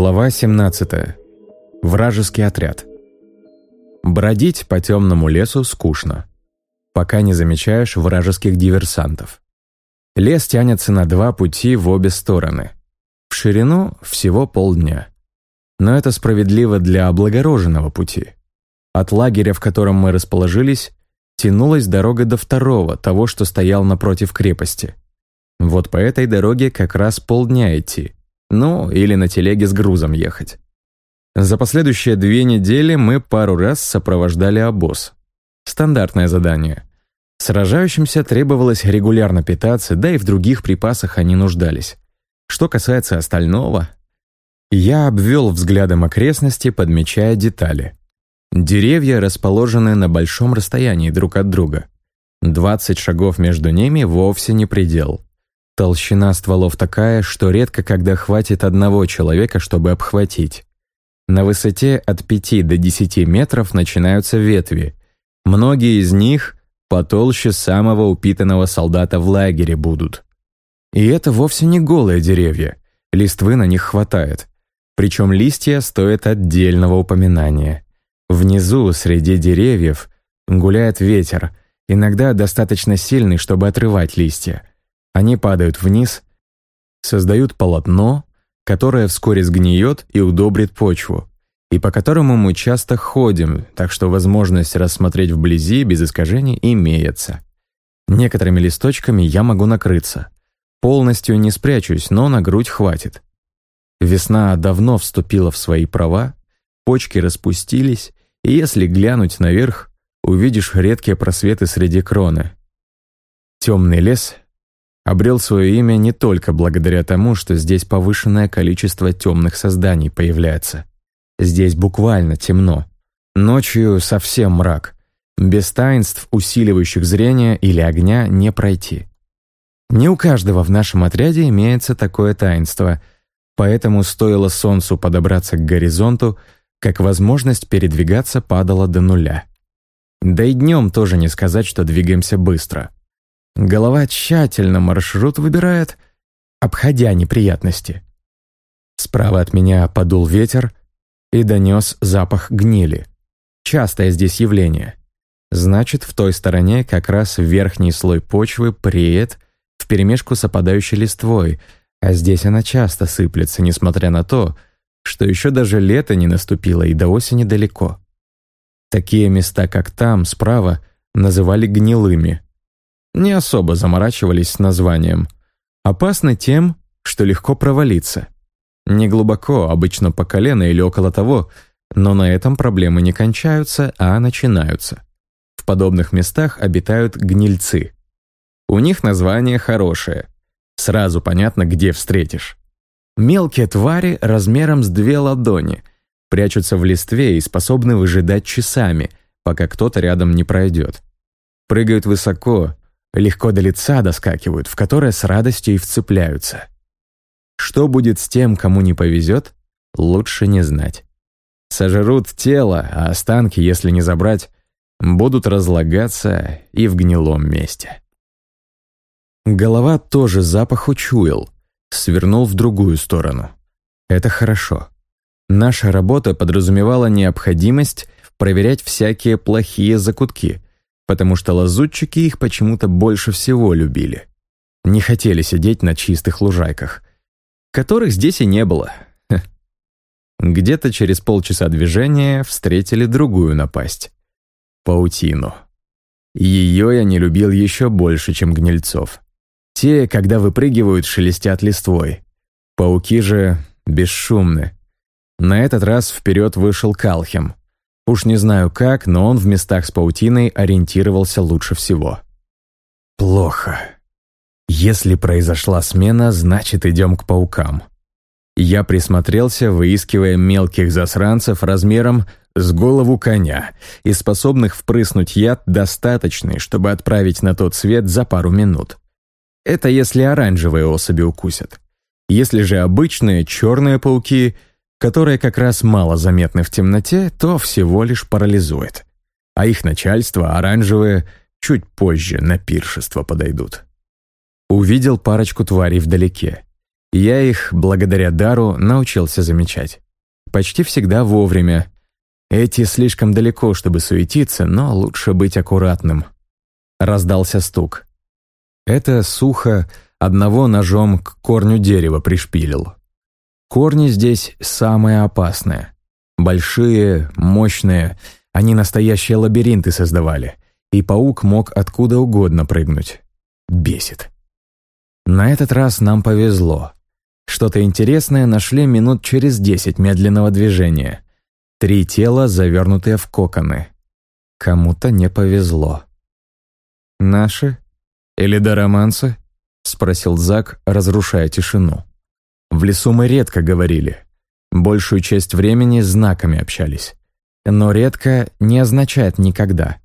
Глава 17. Вражеский отряд. Бродить по темному лесу скучно, пока не замечаешь вражеских диверсантов. Лес тянется на два пути в обе стороны. В ширину всего полдня. Но это справедливо для облагороженного пути. От лагеря, в котором мы расположились, тянулась дорога до второго, того, что стоял напротив крепости. Вот по этой дороге как раз полдня идти – ну, или на телеге с грузом ехать. За последующие две недели мы пару раз сопровождали обоз. Стандартное задание. Сражающимся требовалось регулярно питаться, да и в других припасах они нуждались. Что касается остального, я обвел взглядом окрестности, подмечая детали. Деревья расположены на большом расстоянии друг от друга. 20 шагов между ними вовсе не предел. Толщина стволов такая, что редко когда хватит одного человека, чтобы обхватить. На высоте от 5 до 10 метров начинаются ветви. Многие из них потолще самого упитанного солдата в лагере будут. И это вовсе не голые деревья, листвы на них хватает. Причем листья стоят отдельного упоминания. Внизу, среди деревьев, гуляет ветер, иногда достаточно сильный, чтобы отрывать листья. Они падают вниз, создают полотно, которое вскоре сгниет и удобрит почву, и по которому мы часто ходим, так что возможность рассмотреть вблизи без искажений имеется. Некоторыми листочками я могу накрыться. Полностью не спрячусь, но на грудь хватит. Весна давно вступила в свои права, почки распустились, и если глянуть наверх, увидишь редкие просветы среди кроны. Темный лес обрел свое имя не только благодаря тому, что здесь повышенное количество темных созданий появляется. Здесь буквально темно. Ночью совсем мрак. Без таинств, усиливающих зрение или огня, не пройти. Не у каждого в нашем отряде имеется такое таинство, поэтому стоило солнцу подобраться к горизонту, как возможность передвигаться падала до нуля. Да и днем тоже не сказать, что двигаемся быстро. Голова тщательно маршрут выбирает, обходя неприятности. Справа от меня подул ветер и донес запах гнили. Частое здесь явление. Значит, в той стороне как раз верхний слой почвы преет вперемешку с опадающей листвой, а здесь она часто сыплется, несмотря на то, что еще даже лето не наступило и до осени далеко. Такие места, как там, справа, называли гнилыми не особо заморачивались с названием. Опасно тем, что легко провалиться. Не глубоко, обычно по колено или около того, но на этом проблемы не кончаются, а начинаются. В подобных местах обитают гнильцы. У них название хорошее. Сразу понятно, где встретишь. Мелкие твари размером с две ладони прячутся в листве и способны выжидать часами, пока кто-то рядом не пройдет. Прыгают высоко, легко до лица доскакивают, в которое с радостью и вцепляются. Что будет с тем, кому не повезет, лучше не знать. Сожрут тело, а останки, если не забрать, будут разлагаться и в гнилом месте. Голова тоже запах учуял, свернул в другую сторону. Это хорошо. Наша работа подразумевала необходимость проверять всякие плохие закутки, потому что лазутчики их почему-то больше всего любили. Не хотели сидеть на чистых лужайках, которых здесь и не было. Где-то через полчаса движения встретили другую напасть — паутину. Ее я не любил еще больше, чем гнильцов. Те, когда выпрыгивают, шелестят листвой. Пауки же бесшумны. На этот раз вперед вышел Калхем. Уж не знаю как, но он в местах с паутиной ориентировался лучше всего. Плохо. Если произошла смена, значит идем к паукам. Я присмотрелся, выискивая мелких засранцев размером с голову коня и способных впрыснуть яд достаточный, чтобы отправить на тот свет за пару минут. Это если оранжевые особи укусят. Если же обычные черные пауки — которые как раз мало заметны в темноте, то всего лишь парализует. А их начальство, оранжевые, чуть позже на пиршество подойдут. Увидел парочку тварей вдалеке. Я их, благодаря дару, научился замечать. Почти всегда вовремя. Эти слишком далеко, чтобы суетиться, но лучше быть аккуратным. Раздался стук. Это сухо одного ножом к корню дерева пришпилил. Корни здесь самые опасные. Большие, мощные, они настоящие лабиринты создавали, и паук мог откуда угодно прыгнуть. Бесит. На этот раз нам повезло. Что-то интересное нашли минут через десять медленного движения. Три тела, завернутые в коконы. Кому-то не повезло. «Наши? Или дороманцы?» — спросил Зак, разрушая тишину. В лесу мы редко говорили. Большую часть времени знаками общались. Но редко не означает никогда.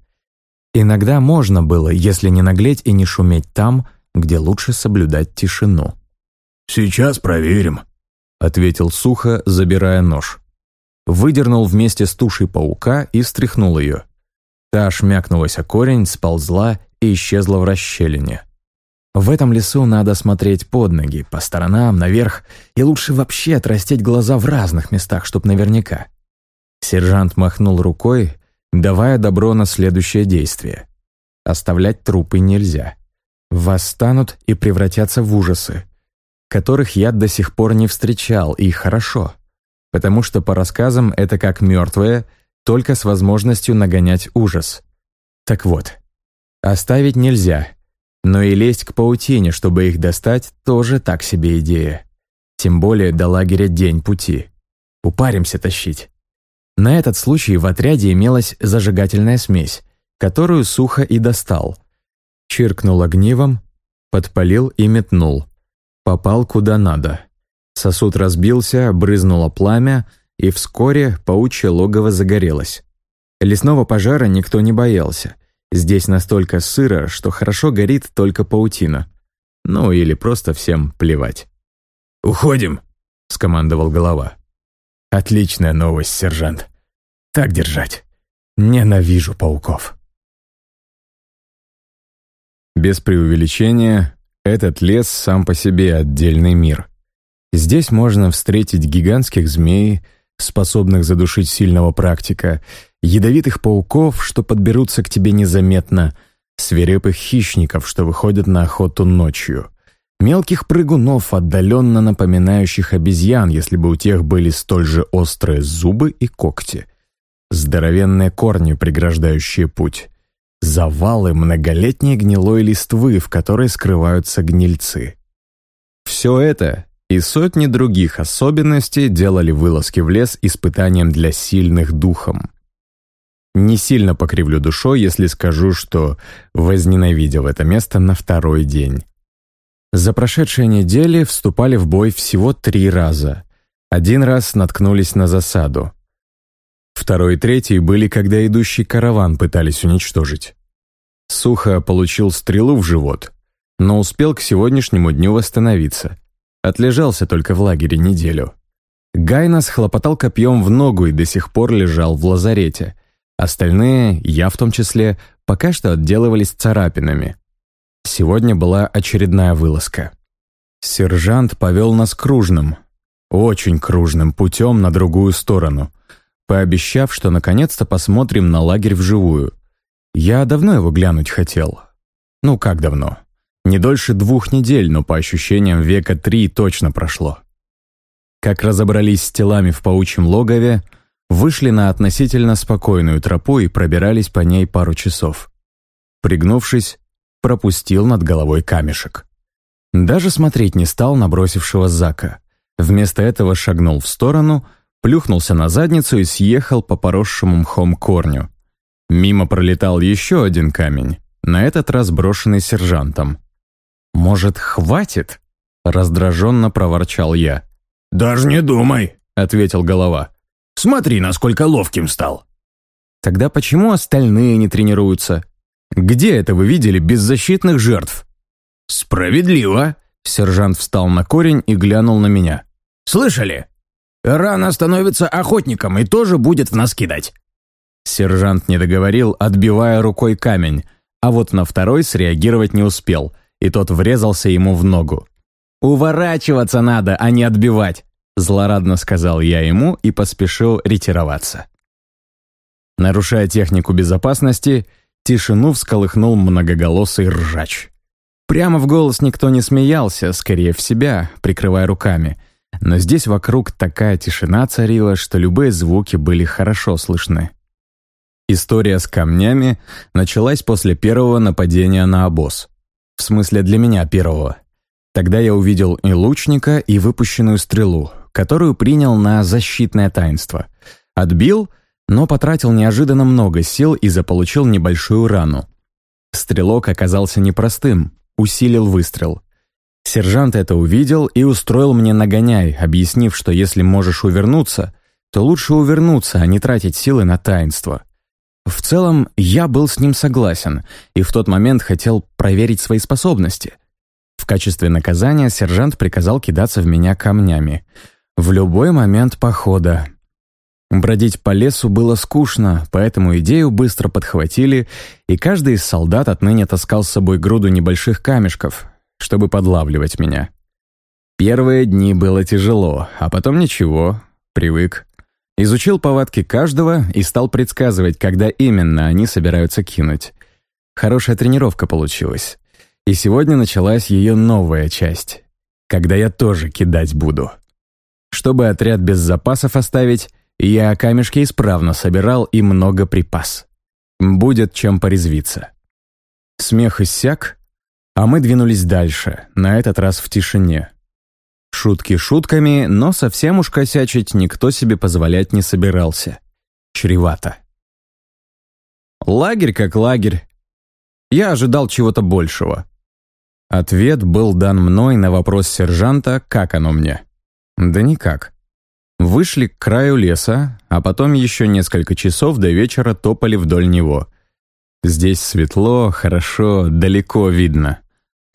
Иногда можно было, если не наглеть и не шуметь там, где лучше соблюдать тишину. «Сейчас проверим», — ответил сухо, забирая нож. Выдернул вместе с тушей паука и встряхнул ее. Та шмякнулась о корень, сползла и исчезла в расщелине. В этом лесу надо смотреть под ноги, по сторонам, наверх, и лучше вообще отрастить глаза в разных местах, чтоб наверняка. Сержант махнул рукой, давая добро на следующее действие. Оставлять трупы нельзя. Восстанут и превратятся в ужасы, которых я до сих пор не встречал, и хорошо, потому что по рассказам это как мертвые, только с возможностью нагонять ужас. Так вот, оставить нельзя — но и лезть к паутине, чтобы их достать, тоже так себе идея. Тем более до лагеря день пути. Упаримся тащить. На этот случай в отряде имелась зажигательная смесь, которую сухо и достал. Чиркнул огнивом, подпалил и метнул. Попал куда надо. Сосуд разбился, брызнуло пламя, и вскоре паучье логово загорелось. Лесного пожара никто не боялся. Здесь настолько сыро, что хорошо горит только паутина. Ну или просто всем плевать. «Уходим!» — скомандовал голова. «Отличная новость, сержант. Так держать. Ненавижу пауков». Без преувеличения, этот лес сам по себе отдельный мир. Здесь можно встретить гигантских змей, способных задушить сильного практика, ядовитых пауков, что подберутся к тебе незаметно, свирепых хищников, что выходят на охоту ночью, мелких прыгунов, отдаленно напоминающих обезьян, если бы у тех были столь же острые зубы и когти, здоровенные корни, преграждающие путь, завалы многолетней гнилой листвы, в которой скрываются гнильцы. Все это и сотни других особенностей делали вылазки в лес испытанием для сильных духом. Не сильно покривлю душой, если скажу, что возненавидел это место на второй день. За прошедшие недели вступали в бой всего три раза. Один раз наткнулись на засаду. Второй и третий были, когда идущий караван пытались уничтожить. Сухо получил стрелу в живот, но успел к сегодняшнему дню восстановиться. Отлежался только в лагере неделю. Гайнас хлопотал копьем в ногу и до сих пор лежал в лазарете. Остальные, я в том числе, пока что отделывались царапинами. Сегодня была очередная вылазка. Сержант повел нас кружным, очень кружным путем на другую сторону, пообещав, что наконец-то посмотрим на лагерь вживую. Я давно его глянуть хотел. Ну, как давно? Не дольше двух недель, но по ощущениям века три точно прошло. Как разобрались с телами в паучьем логове, вышли на относительно спокойную тропу и пробирались по ней пару часов. Пригнувшись, пропустил над головой камешек. Даже смотреть не стал на бросившего Зака. Вместо этого шагнул в сторону, плюхнулся на задницу и съехал по поросшему мхом корню. Мимо пролетал еще один камень, на этот раз брошенный сержантом. «Может, хватит?» — раздраженно проворчал я. «Даже не думай», — ответил голова. «Смотри, насколько ловким стал». «Тогда почему остальные не тренируются? Где это вы видели беззащитных жертв?» «Справедливо», — сержант встал на корень и глянул на меня. «Слышали? Рано становится охотником и тоже будет в нас кидать». Сержант не договорил, отбивая рукой камень, а вот на второй среагировать не успел — и тот врезался ему в ногу. «Уворачиваться надо, а не отбивать», — злорадно сказал я ему и поспешил ретироваться. Нарушая технику безопасности, тишину всколыхнул многоголосый ржач. Прямо в голос никто не смеялся, скорее в себя, прикрывая руками. Но здесь вокруг такая тишина царила, что любые звуки были хорошо слышны. История с камнями началась после первого нападения на обоз. В смысле, для меня первого. Тогда я увидел и лучника, и выпущенную стрелу, которую принял на защитное таинство. Отбил, но потратил неожиданно много сил и заполучил небольшую рану. Стрелок оказался непростым, усилил выстрел. Сержант это увидел и устроил мне нагоняй, объяснив, что если можешь увернуться, то лучше увернуться, а не тратить силы на таинство. В целом, я был с ним согласен и в тот момент хотел проверить свои способности. В качестве наказания сержант приказал кидаться в меня камнями. В любой момент похода. Бродить по лесу было скучно, поэтому идею быстро подхватили, и каждый из солдат отныне таскал с собой груду небольших камешков, чтобы подлавливать меня. Первые дни было тяжело, а потом ничего, привык. Изучил повадки каждого и стал предсказывать, когда именно они собираются кинуть. Хорошая тренировка получилась. И сегодня началась ее новая часть, когда я тоже кидать буду. Чтобы отряд без запасов оставить, я камешки исправно собирал и много припас. Будет чем порезвиться. Смех иссяк, а мы двинулись дальше, на этот раз в тишине. Шутки шутками, но совсем уж косячить никто себе позволять не собирался. Чревато. Лагерь как лагерь. Я ожидал чего-то большего. Ответ был дан мной на вопрос сержанта, как оно мне. Да никак. Вышли к краю леса, а потом еще несколько часов до вечера топали вдоль него. Здесь светло, хорошо, далеко видно.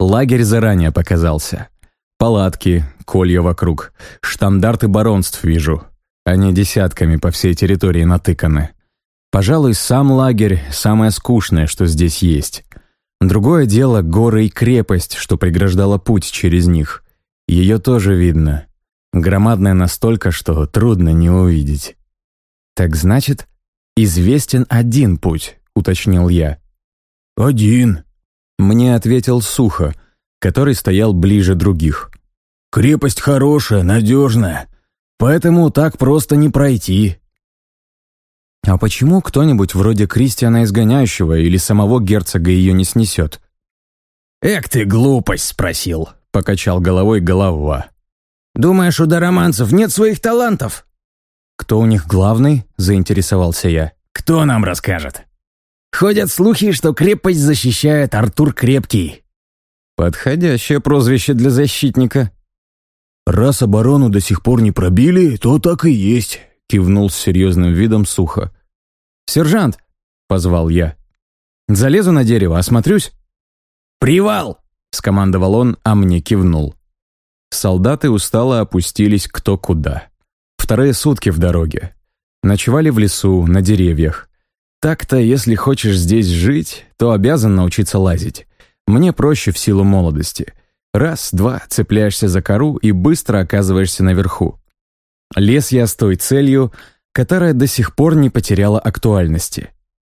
Лагерь заранее показался. Палатки, колья вокруг, штандарты баронств вижу. Они десятками по всей территории натыканы. Пожалуй, сам лагерь — самое скучное, что здесь есть. Другое дело — горы и крепость, что преграждала путь через них. Ее тоже видно. Громадная настолько, что трудно не увидеть. «Так значит, известен один путь», — уточнил я. «Один», — мне ответил сухо, — который стоял ближе других. «Крепость хорошая, надежная, поэтому так просто не пройти». «А почему кто-нибудь вроде Кристиана Изгоняющего или самого герцога ее не снесет?» «Эк ты глупость спросил», — покачал головой голова. «Думаешь, у дароманцев нет своих талантов?» «Кто у них главный?» — заинтересовался я. «Кто нам расскажет?» «Ходят слухи, что крепость защищает Артур Крепкий. Подходящее прозвище для защитника. «Раз оборону до сих пор не пробили, то так и есть», — кивнул с серьезным видом сухо. «Сержант!» — позвал я. «Залезу на дерево, осмотрюсь?» «Привал!» — скомандовал он, а мне кивнул. Солдаты устало опустились кто куда. Вторые сутки в дороге. Ночевали в лесу, на деревьях. Так-то, если хочешь здесь жить, то обязан научиться лазить. Мне проще в силу молодости. Раз-два цепляешься за кору и быстро оказываешься наверху. Лес я с той целью, которая до сих пор не потеряла актуальности.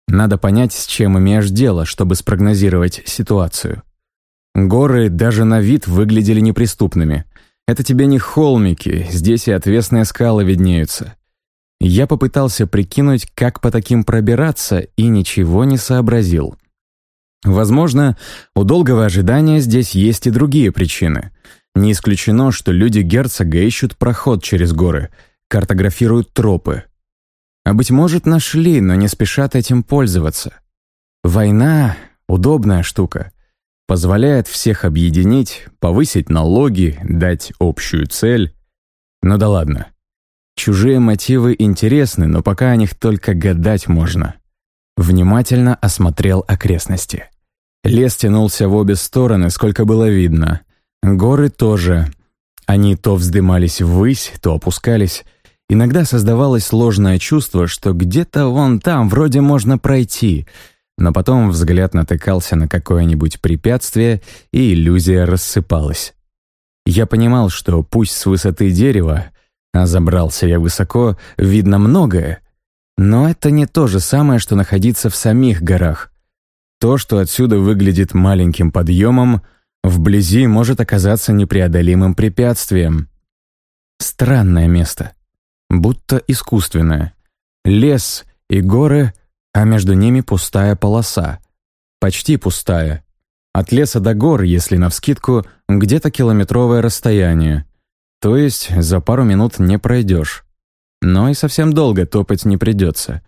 Надо понять, с чем имеешь дело, чтобы спрогнозировать ситуацию. Горы даже на вид выглядели неприступными. Это тебе не холмики, здесь и отвесные скалы виднеются. Я попытался прикинуть, как по таким пробираться, и ничего не сообразил. Возможно, у долгого ожидания здесь есть и другие причины. Не исключено, что люди герцога ищут проход через горы, картографируют тропы. А быть может, нашли, но не спешат этим пользоваться. Война — удобная штука. Позволяет всех объединить, повысить налоги, дать общую цель. Ну да ладно. Чужие мотивы интересны, но пока о них только гадать можно. Внимательно осмотрел окрестности. Лес тянулся в обе стороны, сколько было видно. Горы тоже. Они то вздымались ввысь, то опускались. Иногда создавалось ложное чувство, что где-то вон там вроде можно пройти, но потом взгляд натыкался на какое-нибудь препятствие, и иллюзия рассыпалась. Я понимал, что пусть с высоты дерева, а забрался я высоко, видно многое, но это не то же самое, что находиться в самих горах. То, что отсюда выглядит маленьким подъемом, вблизи может оказаться непреодолимым препятствием. Странное место, будто искусственное. Лес и горы, а между ними пустая полоса. Почти пустая. От леса до гор, если навскидку, где-то километровое расстояние. То есть за пару минут не пройдешь. Но и совсем долго топать не придется.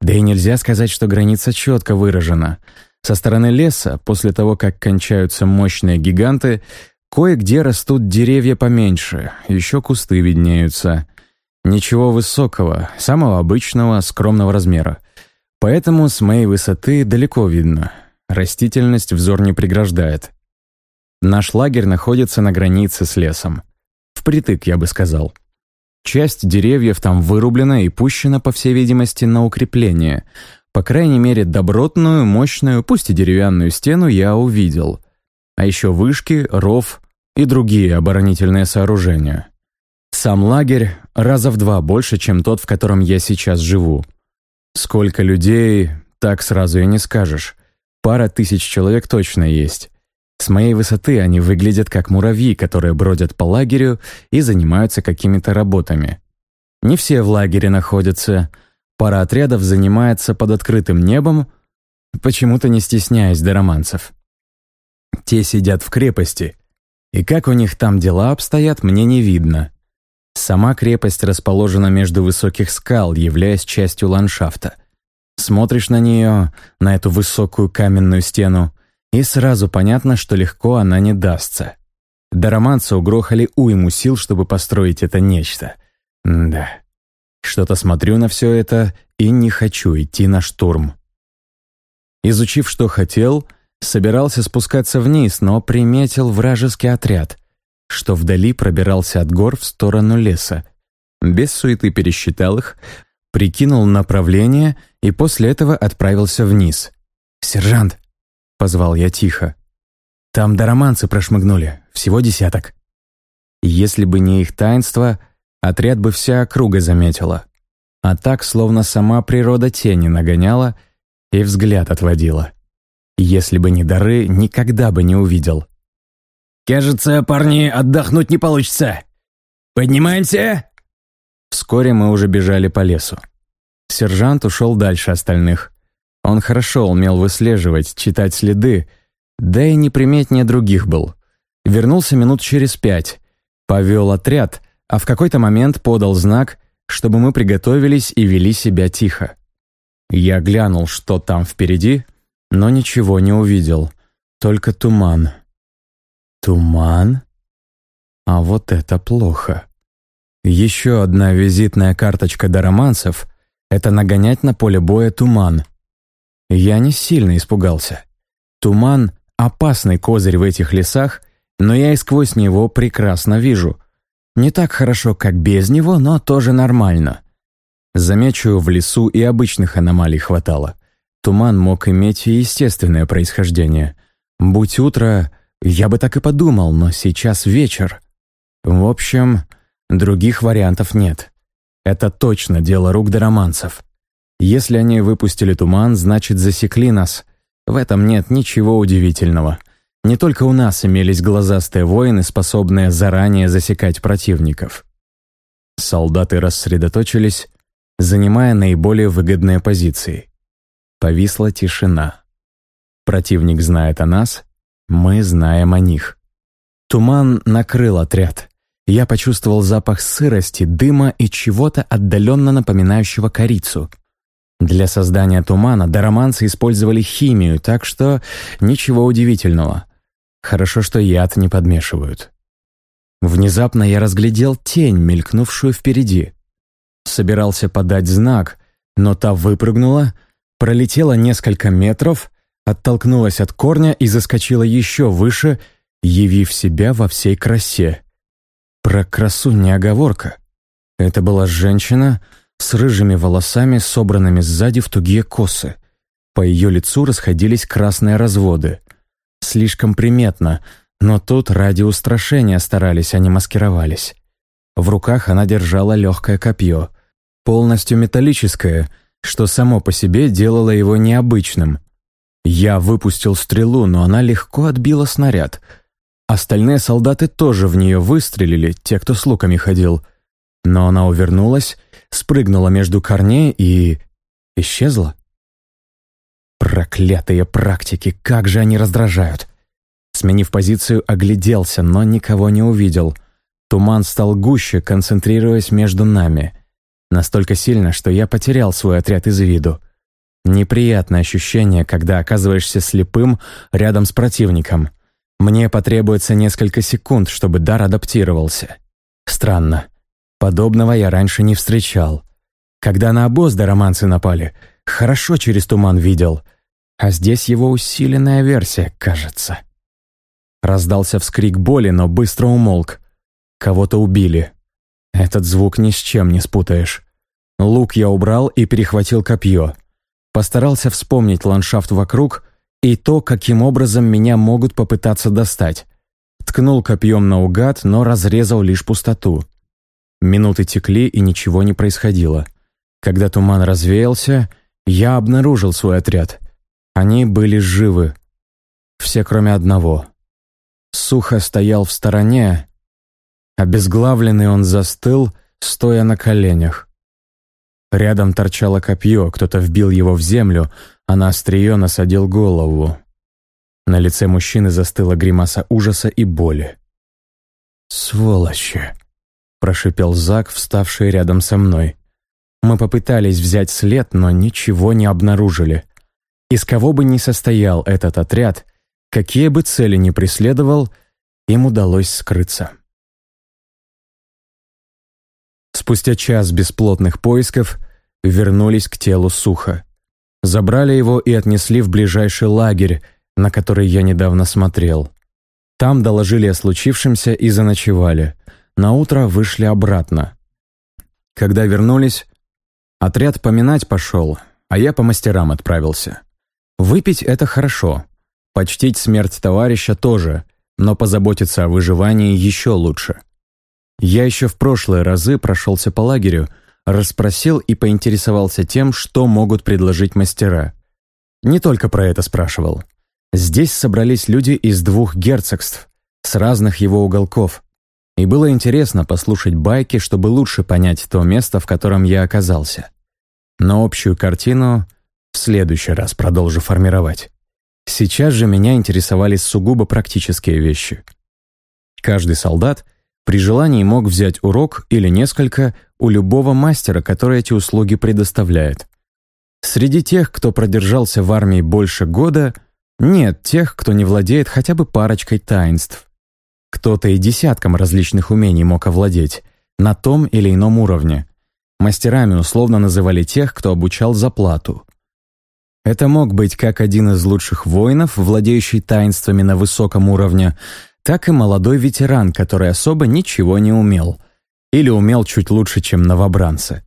Да и нельзя сказать, что граница четко выражена. Со стороны леса, после того, как кончаются мощные гиганты, кое-где растут деревья поменьше, еще кусты виднеются. Ничего высокого, самого обычного, скромного размера. Поэтому с моей высоты далеко видно. Растительность взор не преграждает. Наш лагерь находится на границе с лесом. Впритык, я бы сказал. Часть деревьев там вырублена и пущена, по всей видимости, на укрепление. По крайней мере, добротную, мощную, пусть и деревянную стену я увидел. А еще вышки, ров и другие оборонительные сооружения. Сам лагерь раза в два больше, чем тот, в котором я сейчас живу. Сколько людей, так сразу и не скажешь. Пара тысяч человек точно есть. С моей высоты они выглядят как муравьи, которые бродят по лагерю и занимаются какими-то работами. Не все в лагере находятся. Пара отрядов занимается под открытым небом, почему-то не стесняясь дароманцев. Те сидят в крепости, и как у них там дела обстоят, мне не видно. Сама крепость расположена между высоких скал, являясь частью ландшафта. Смотришь на нее, на эту высокую каменную стену, и сразу понятно, что легко она не дастся. Дароманцы угрохали уйму сил, чтобы построить это нечто. М да. Что-то смотрю на все это и не хочу идти на штурм. Изучив, что хотел, собирался спускаться вниз, но приметил вражеский отряд, что вдали пробирался от гор в сторону леса. Без суеты пересчитал их, прикинул направление и после этого отправился вниз. «Сержант!» — позвал я тихо. «Там дароманцы прошмыгнули, всего десяток». Если бы не их таинство, отряд бы вся округа заметила. А так, словно сама природа тени нагоняла и взгляд отводила. Если бы не дары, никогда бы не увидел. «Кажется, парни, отдохнуть не получится. Поднимаемся!» Вскоре мы уже бежали по лесу. Сержант ушел дальше остальных. Он хорошо умел выслеживать, читать следы, да и неприметнее других был. Вернулся минут через пять, повел отряд, а в какой-то момент подал знак, чтобы мы приготовились и вели себя тихо. Я глянул, что там впереди, но ничего не увидел, только туман. Туман? А вот это плохо. Еще одна визитная карточка дароманцев — это нагонять на поле боя туман. Я не сильно испугался. Туман — опасный козырь в этих лесах, но я и сквозь него прекрасно вижу. Не так хорошо, как без него, но тоже нормально. Замечу, в лесу и обычных аномалий хватало. Туман мог иметь и естественное происхождение. Будь утро, я бы так и подумал, но сейчас вечер. В общем, Других вариантов нет. Это точно дело рук дароманцев. Если они выпустили туман, значит засекли нас. В этом нет ничего удивительного. Не только у нас имелись глазастые воины, способные заранее засекать противников. Солдаты рассредоточились, занимая наиболее выгодные позиции. Повисла тишина. Противник знает о нас, мы знаем о них. Туман накрыл отряд. Я почувствовал запах сырости, дыма и чего-то отдаленно напоминающего корицу. Для создания тумана дароманцы использовали химию, так что ничего удивительного. Хорошо, что яд не подмешивают. Внезапно я разглядел тень, мелькнувшую впереди. Собирался подать знак, но та выпрыгнула, пролетела несколько метров, оттолкнулась от корня и заскочила еще выше, явив себя во всей красе. Про красу не оговорка. Это была женщина с рыжими волосами, собранными сзади в тугие косы. По ее лицу расходились красные разводы. Слишком приметно, Но тут ради устрашения старались, а не маскировались. В руках она держала легкое копье, полностью металлическое, что само по себе делало его необычным. Я выпустил стрелу, но она легко отбила снаряд. Остальные солдаты тоже в нее выстрелили, те, кто с луками ходил. Но она увернулась, спрыгнула между корней и... исчезла. Проклятые практики, как же они раздражают. Сменив позицию, огляделся, но никого не увидел. Туман стал гуще, концентрируясь между нами. Настолько сильно, что я потерял свой отряд из виду. Неприятное ощущение, когда оказываешься слепым рядом с противником. Мне потребуется несколько секунд, чтобы дар адаптировался. Странно. Подобного я раньше не встречал. Когда на обоз до романцы напали, хорошо через туман видел, а здесь его усиленная версия, кажется. Раздался вскрик боли, но быстро умолк. Кого-то убили. Этот звук ни с чем не спутаешь. Лук я убрал и перехватил копье. Постарался вспомнить ландшафт вокруг и то, каким образом меня могут попытаться достать. Ткнул копьем наугад, но разрезал лишь пустоту. Минуты текли, и ничего не происходило. Когда туман развеялся, я обнаружил свой отряд. Они были живы. Все, кроме одного. Сухо стоял в стороне. Обезглавленный он застыл, стоя на коленях. Рядом торчало копье, кто-то вбил его в землю, а на острие насадил голову. На лице мужчины застыла гримаса ужаса и боли. «Сволочи!» — прошипел Зак, вставший рядом со мной. Мы попытались взять след, но ничего не обнаружили. Из кого бы ни состоял этот отряд, какие бы цели ни преследовал, им удалось скрыться. Спустя час бесплотных поисков вернулись к телу Суха. Забрали его и отнесли в ближайший лагерь, на который я недавно смотрел. Там доложили о случившемся и заночевали. На утро вышли обратно. Когда вернулись, отряд поминать пошел, а я по мастерам отправился. Выпить — это хорошо. Почтить смерть товарища тоже, но позаботиться о выживании еще лучше. Я еще в прошлые разы прошелся по лагерю, расспросил и поинтересовался тем, что могут предложить мастера. Не только про это спрашивал. Здесь собрались люди из двух герцогств, с разных его уголков, и было интересно послушать байки, чтобы лучше понять то место, в котором я оказался. Но общую картину в следующий раз продолжу формировать. Сейчас же меня интересовали сугубо практические вещи. Каждый солдат при желании мог взять урок или несколько у любого мастера, который эти услуги предоставляет. Среди тех, кто продержался в армии больше года, нет тех, кто не владеет хотя бы парочкой таинств. Кто-то и десятком различных умений мог овладеть, на том или ином уровне. Мастерами условно называли тех, кто обучал за плату. Это мог быть как один из лучших воинов, владеющий таинствами на высоком уровне, так и молодой ветеран, который особо ничего не умел. Или умел чуть лучше, чем новобранцы.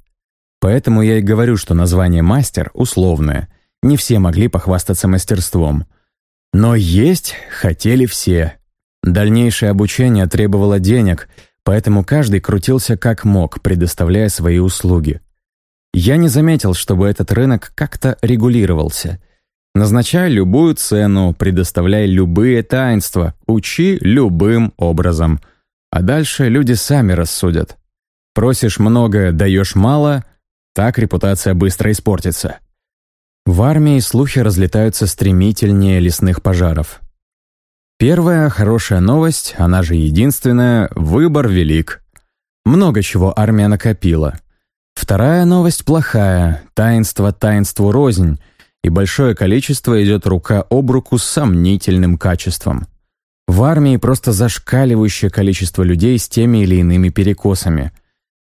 Поэтому я и говорю, что название «мастер» условное. Не все могли похвастаться мастерством. Но есть хотели все. Дальнейшее обучение требовало денег, поэтому каждый крутился как мог, предоставляя свои услуги. Я не заметил, чтобы этот рынок как-то регулировался. Назначай любую цену, предоставляй любые таинства, учи любым образом. А дальше люди сами рассудят. Просишь много, даешь мало, так репутация быстро испортится. В армии слухи разлетаются стремительнее лесных пожаров. Первая хорошая новость, она же единственная, выбор велик. Много чего армия накопила. Вторая новость плохая, таинство таинству рознь, и большое количество идет рука об руку с сомнительным качеством. В армии просто зашкаливающее количество людей с теми или иными перекосами.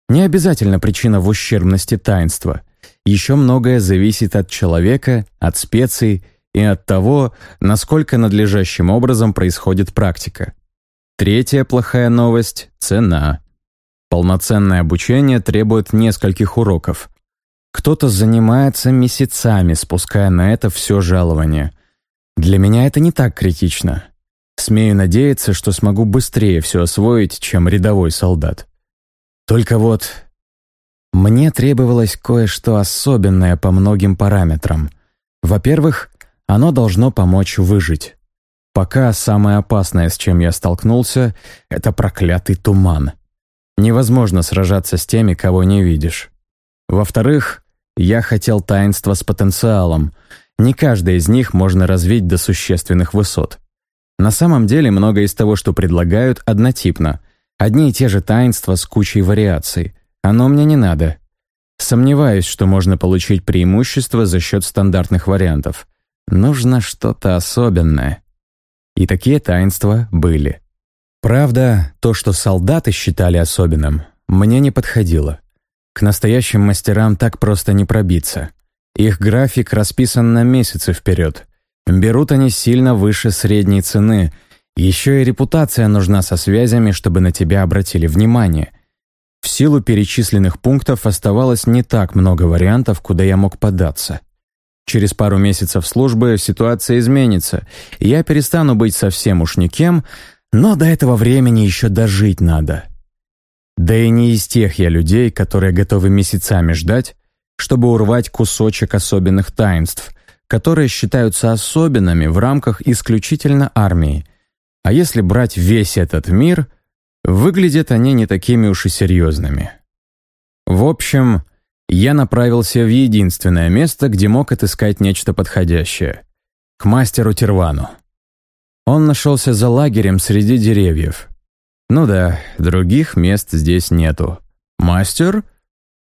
Не обязательно причина в ущербности таинства. Еще многое зависит от человека, от специй и от того, насколько надлежащим образом происходит практика. Третья плохая новость – цена. Полноценное обучение требует нескольких уроков. Кто-то занимается месяцами, спуская на это все жалование. Для меня это не так критично. Смею надеяться, что смогу быстрее все освоить, чем рядовой солдат. Только вот мне требовалось кое-что особенное по многим параметрам. Во-первых, оно должно помочь выжить. Пока самое опасное, с чем я столкнулся, это проклятый туман. Невозможно сражаться с теми, кого не видишь. Во-вторых, я хотел таинства с потенциалом. Не каждое из них можно развить до существенных высот. На самом деле, многое из того, что предлагают, однотипно. Одни и те же таинства с кучей вариаций. Оно мне не надо. Сомневаюсь, что можно получить преимущество за счет стандартных вариантов. Нужно что-то особенное. И такие таинства были. Правда, то, что солдаты считали особенным, мне не подходило. К настоящим мастерам так просто не пробиться. Их график расписан на месяцы вперед. Берут они сильно выше средней цены. Еще и репутация нужна со связями, чтобы на тебя обратили внимание. В силу перечисленных пунктов оставалось не так много вариантов, куда я мог податься. Через пару месяцев службы ситуация изменится, я перестану быть совсем уж никем, но до этого времени еще дожить надо. Да и не из тех я людей, которые готовы месяцами ждать, чтобы урвать кусочек особенных таинств, которые считаются особенными в рамках исключительно армии. А если брать весь этот мир, выглядят они не такими уж и серьезными. В общем, я направился в единственное место, где мог отыскать нечто подходящее — к мастеру Тервану. Он нашелся за лагерем среди деревьев. Ну да, других мест здесь нету. Мастер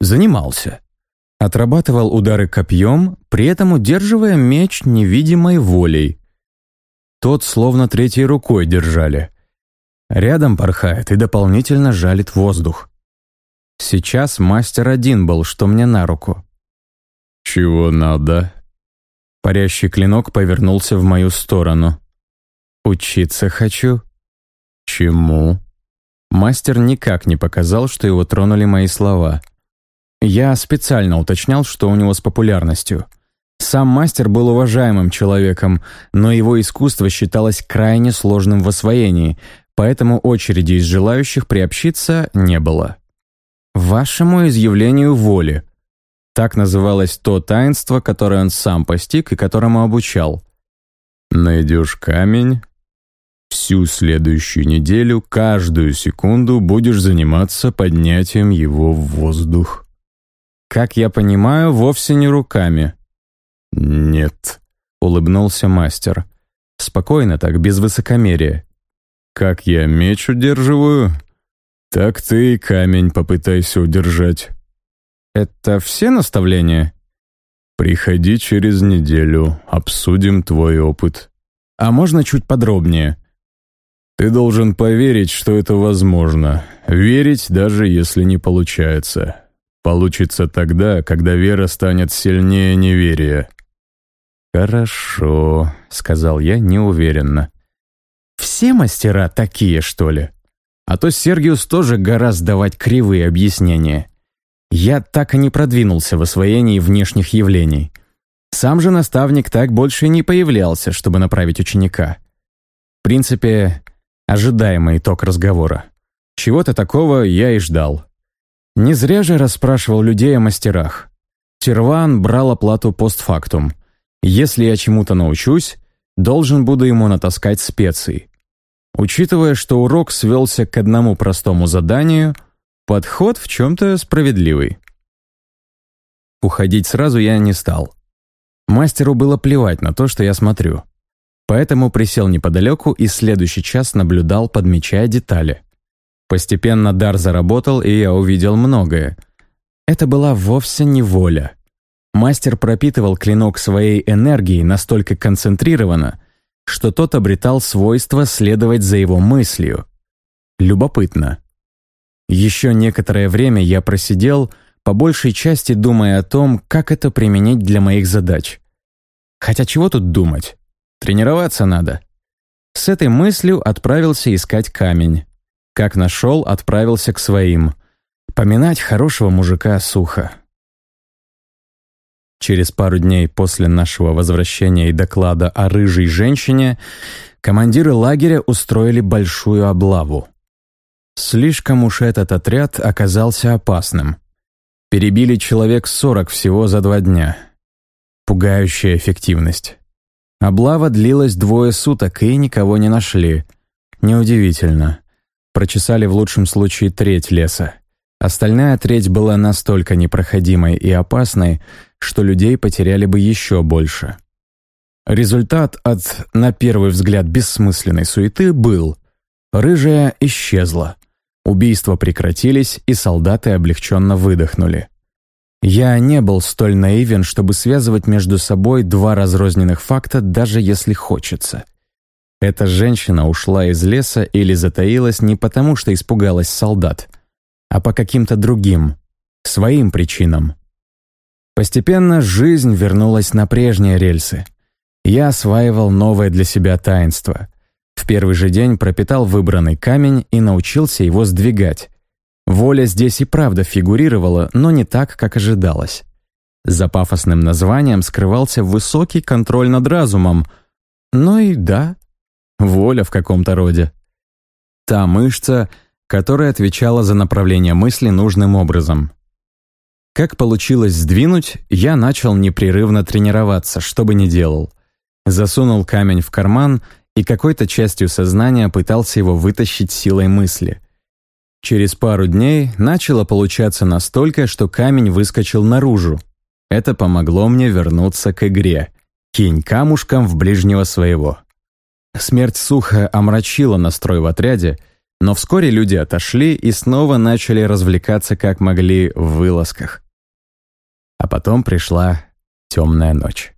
занимался. Отрабатывал удары копьем, при этом удерживая меч невидимой волей. Тот словно третьей рукой держали. Рядом порхает и дополнительно жалит воздух. Сейчас мастер один был, что мне на руку. «Чего надо?» Парящий клинок повернулся в мою сторону. «Учиться хочу». «Чему?» Мастер никак не показал, что его тронули мои слова. Я специально уточнял, что у него с популярностью. Сам мастер был уважаемым человеком, но его искусство считалось крайне сложным в освоении, поэтому очереди из желающих приобщиться не было. «Вашему изъявлению воли». Так называлось то таинство, которое он сам постиг и которому обучал. «Найдешь камень, всю следующую неделю, каждую секунду будешь заниматься поднятием его в воздух». «Как я понимаю, вовсе не руками». «Нет», — улыбнулся мастер. Спокойно так, без высокомерия. «Как я меч удерживаю, «Так ты и камень попытайся удержать». «Это все наставления?» «Приходи через неделю, обсудим твой опыт». «А можно чуть подробнее?» «Ты должен поверить, что это возможно. Верить, даже если не получается. Получится тогда, когда вера станет сильнее неверия». «Хорошо», — сказал я неуверенно. «Все мастера такие, что ли?» А то Сергиус тоже гораздо давать кривые объяснения. Я так и не продвинулся в освоении внешних явлений. Сам же наставник так больше не появлялся, чтобы направить ученика. В принципе, ожидаемый итог разговора. Чего-то такого я и ждал. Не зря же расспрашивал людей о мастерах. Терван брал оплату постфактум. Если я чему-то научусь, должен буду ему натаскать специи. Учитывая, что урок свелся к одному простому заданию, подход в чем-то справедливый. Уходить сразу я не стал. Мастеру было плевать на то, что я смотрю. Поэтому присел неподалеку и следующий час наблюдал, подмечая детали. Постепенно дар заработал, и я увидел многое. Это была вовсе не воля. Мастер пропитывал клинок своей энергией настолько концентрированно, что тот обретал свойство следовать за его мыслью. Любопытно. Еще некоторое время я просидел, по большей части думая о том, как это применить для моих задач. Хотя чего тут думать? Тренироваться надо. С этой мыслью отправился искать камень. Как нашел, отправился к своим. Поминать хорошего мужика сухо. Через пару дней после нашего возвращения и доклада о рыжей женщине командиры лагеря устроили большую облаву. Слишком уж этот отряд оказался опасным. Перебили человек сорок всего за два дня. Пугающая эффективность. Облава длилась двое суток и никого не нашли. Неудивительно. Прочесали в лучшем случае треть леса. Остальная треть была настолько непроходимой и опасной, что людей потеряли бы еще больше. Результат от, на первый взгляд, бессмысленной суеты был «Рыжая исчезла». Убийства прекратились, и солдаты облегченно выдохнули. Я не был столь наивен, чтобы связывать между собой два разрозненных факта, даже если хочется. Эта женщина ушла из леса или затаилась не потому, что испугалась солдат, а по каким-то другим, своим причинам. Постепенно жизнь вернулась на прежние рельсы. Я осваивал новое для себя таинство. В первый же день пропитал выбранный камень и научился его сдвигать. Воля здесь и правда фигурировала, но не так, как ожидалось. За пафосным названием скрывался высокий контроль над разумом. Ну и да, воля в каком-то роде. Та мышца, которая отвечала за направление мысли нужным образом. Как получилось сдвинуть, я начал непрерывно тренироваться, что бы ни делал. Засунул камень в карман и какой-то частью сознания пытался его вытащить силой мысли. Через пару дней начало получаться настолько, что камень выскочил наружу. Это помогло мне вернуться к игре. Кинь камушком в ближнего своего. Смерть сухо омрачила настрой в отряде, но вскоре люди отошли и снова начали развлекаться как могли в вылазках. А потом пришла темная ночь.